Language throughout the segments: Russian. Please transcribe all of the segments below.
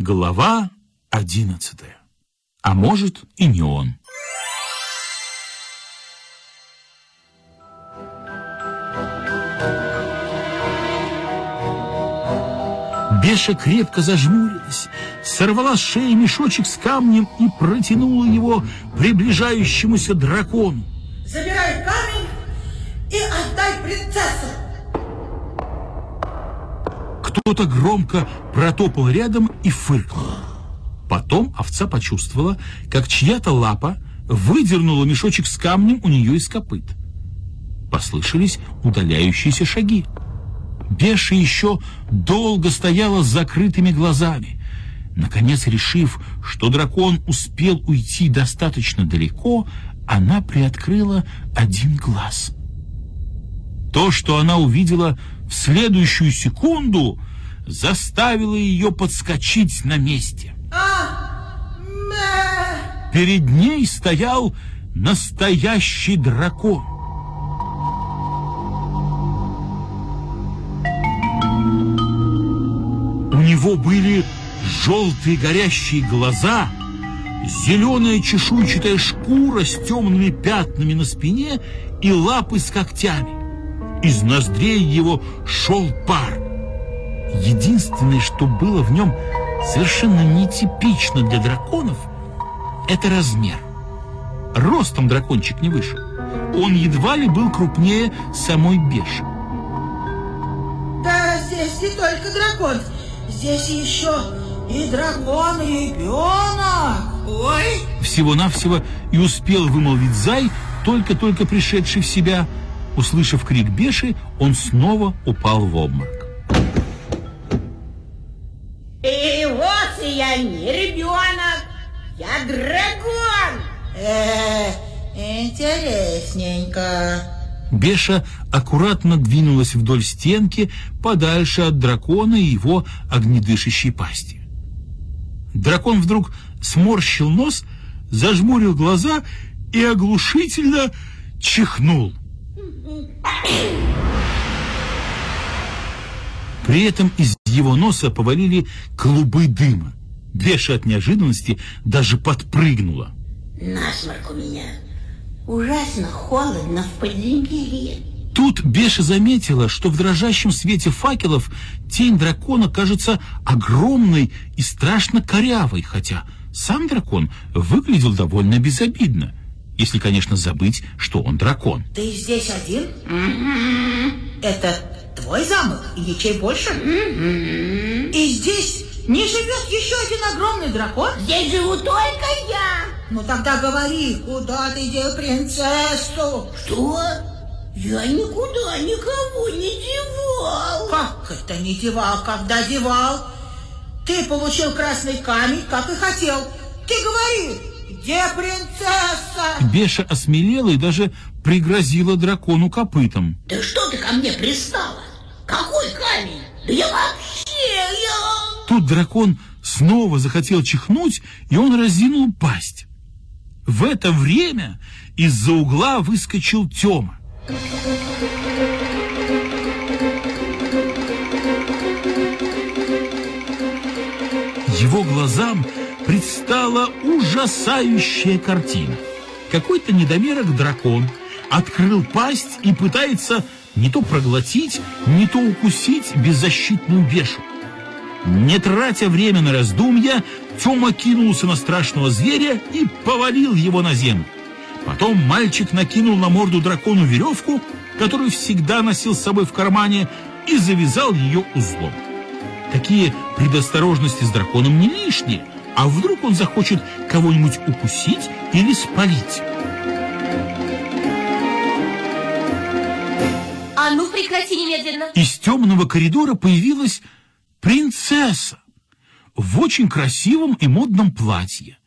Глава одиннадцатая. А может и не он. Беша крепко зажмурилась, сорвала с шеи мешочек с камнем и протянула его приближающемуся дракону. Кто-то громко протопал рядом и фыркнул. Потом овца почувствовала, как чья-то лапа выдернула мешочек с камнем у нее из копыт. Послышались удаляющиеся шаги. Беша еще долго стояла с закрытыми глазами. Наконец, решив, что дракон успел уйти достаточно далеко, она приоткрыла один глаз. То, что она увидела в следующую секунду, заставило ее подскочить на месте. А. Перед ней стоял настоящий дракон. У него были желтые горящие глаза, зеленая чешуйчатая шкура с темными пятнами на спине и лапы с когтями. Из ноздрей его шел пар. Единственное, что было в нем совершенно нетипично для драконов, это размер. Ростом дракончик не вышел. Он едва ли был крупнее самой Беши. Да здесь не только дракон, здесь еще и дракон, и ребенок. Ой, Всего-навсего и успел вымолвить Зай, только-только пришедший в себя. Услышав крик Беши, он снова упал в обморок. Я не ребенок, я дракон. э, интересненько. Беша аккуратно двинулась вдоль стенки, подальше от дракона и его огнедышащей пасти. Дракон вдруг сморщил нос, зажмурил глаза и оглушительно чихнул. При этом из его носа повалили клубы дыма. Беша от неожиданности даже подпрыгнула. Насморк у меня. Ужасно холодно в подземелье. Тут Беша заметила, что в дрожащем свете факелов тень дракона кажется огромной и страшно корявой, хотя сам дракон выглядел довольно безобидно, если, конечно, забыть, что он дракон. Ты здесь один? Это твой замок и ничей больше? И здесь не живет еще один огромный дракон? Здесь живу только я. Ну тогда говори, куда ты дел принцессу? Что? Я никуда никого не девал. Как это не девал, когда девал? Ты получил красный камень, как и хотел. Ты говори, где принцесса? Беша осмелела и даже пригрозила дракону копытом. Да что ты ко мне пристала? Какой камень? Да я вообще, я... Тут дракон снова захотел чихнуть, и он разинул пасть. В это время из-за угла выскочил Тёма. Его глазам предстала ужасающая картина. Какой-то недомерок дракон открыл пасть и пытается не то проглотить, не то укусить беззащитную бешу. Не тратя время на раздумья, Тёма кинулся на страшного зверя и повалил его на землю. Потом мальчик накинул на морду дракону веревку, которую всегда носил с собой в кармане, и завязал ее узлом. Такие предосторожности с драконом не лишние, а вдруг он захочет кого-нибудь укусить или спалить. А ну прекрати немедленно. Из темного коридора появилась принцесса в очень красивом и модном платье.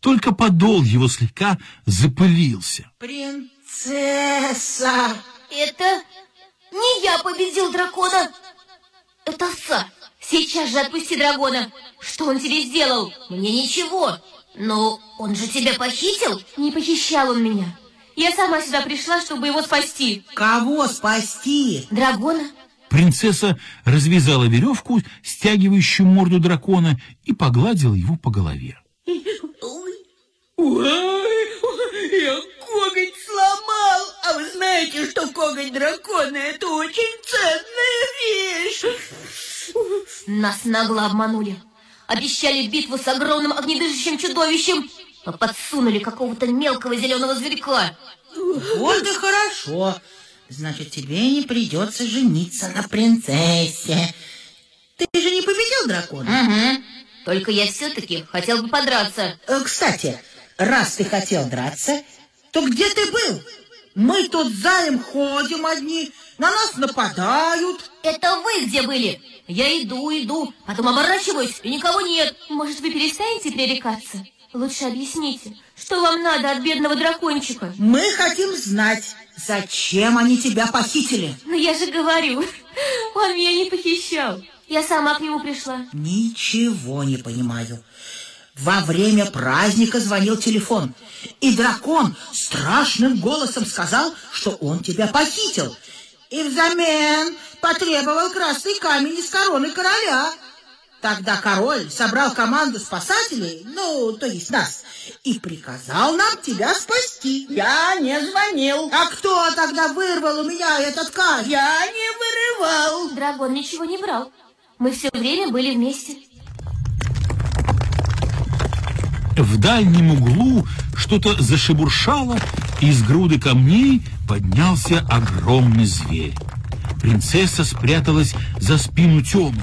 Только подол его слегка запылился. Принцесса! Это не я победил дракона. Это овца. Сейчас же отпусти дракона. Что он тебе сделал? Мне ничего. Но он же тебя похитил? Не похищал он меня. Я сама сюда пришла, чтобы его спасти. Кого спасти? Драгона? Принцесса развязала веревку, стягивающую морду дракона, и погладила его по голове. Ой, я коготь сломал. А вы знаете, что коготь дракона – это очень ценная вещь. Нас нагло обманули. Обещали битву с огромным огнедышащим чудовищем, а подсунули какого-то мелкого зеленого зверька. Вот и хорошо. Значит, тебе не придется жениться на принцессе. Ты же не победил дракона? Угу. Только я все-таки хотел бы подраться. Э, Кстати, раз ты хотел драться, то где ты был? Мы тут заем ходим одни, на нас нападают. Это вы где были? Я иду, иду, потом оборачиваюсь, и никого нет. Может, вы перестанете пререкаться? Лучше объясните, что вам надо от бедного дракончика? Мы хотим знать, зачем они тебя похитили. Ну, я же говорю, он меня не похищал. Я сама к нему пришла. Ничего не понимаю. Во время праздника звонил телефон, и дракон страшным голосом сказал, что он тебя похитил. И взамен потребовал красный камень из короны короля. Тогда король собрал команду спасателей, ну, то есть нас, и приказал нам тебя спасти. Я не звонил. А кто тогда вырвал у меня этот камень? Я не вырывал. Дракон ничего не брал. Мы все время были вместе. В дальнем углу что-то зашебуршало, и из груды камней поднялся огромный зверь. Принцесса спряталась за спину Тёмы.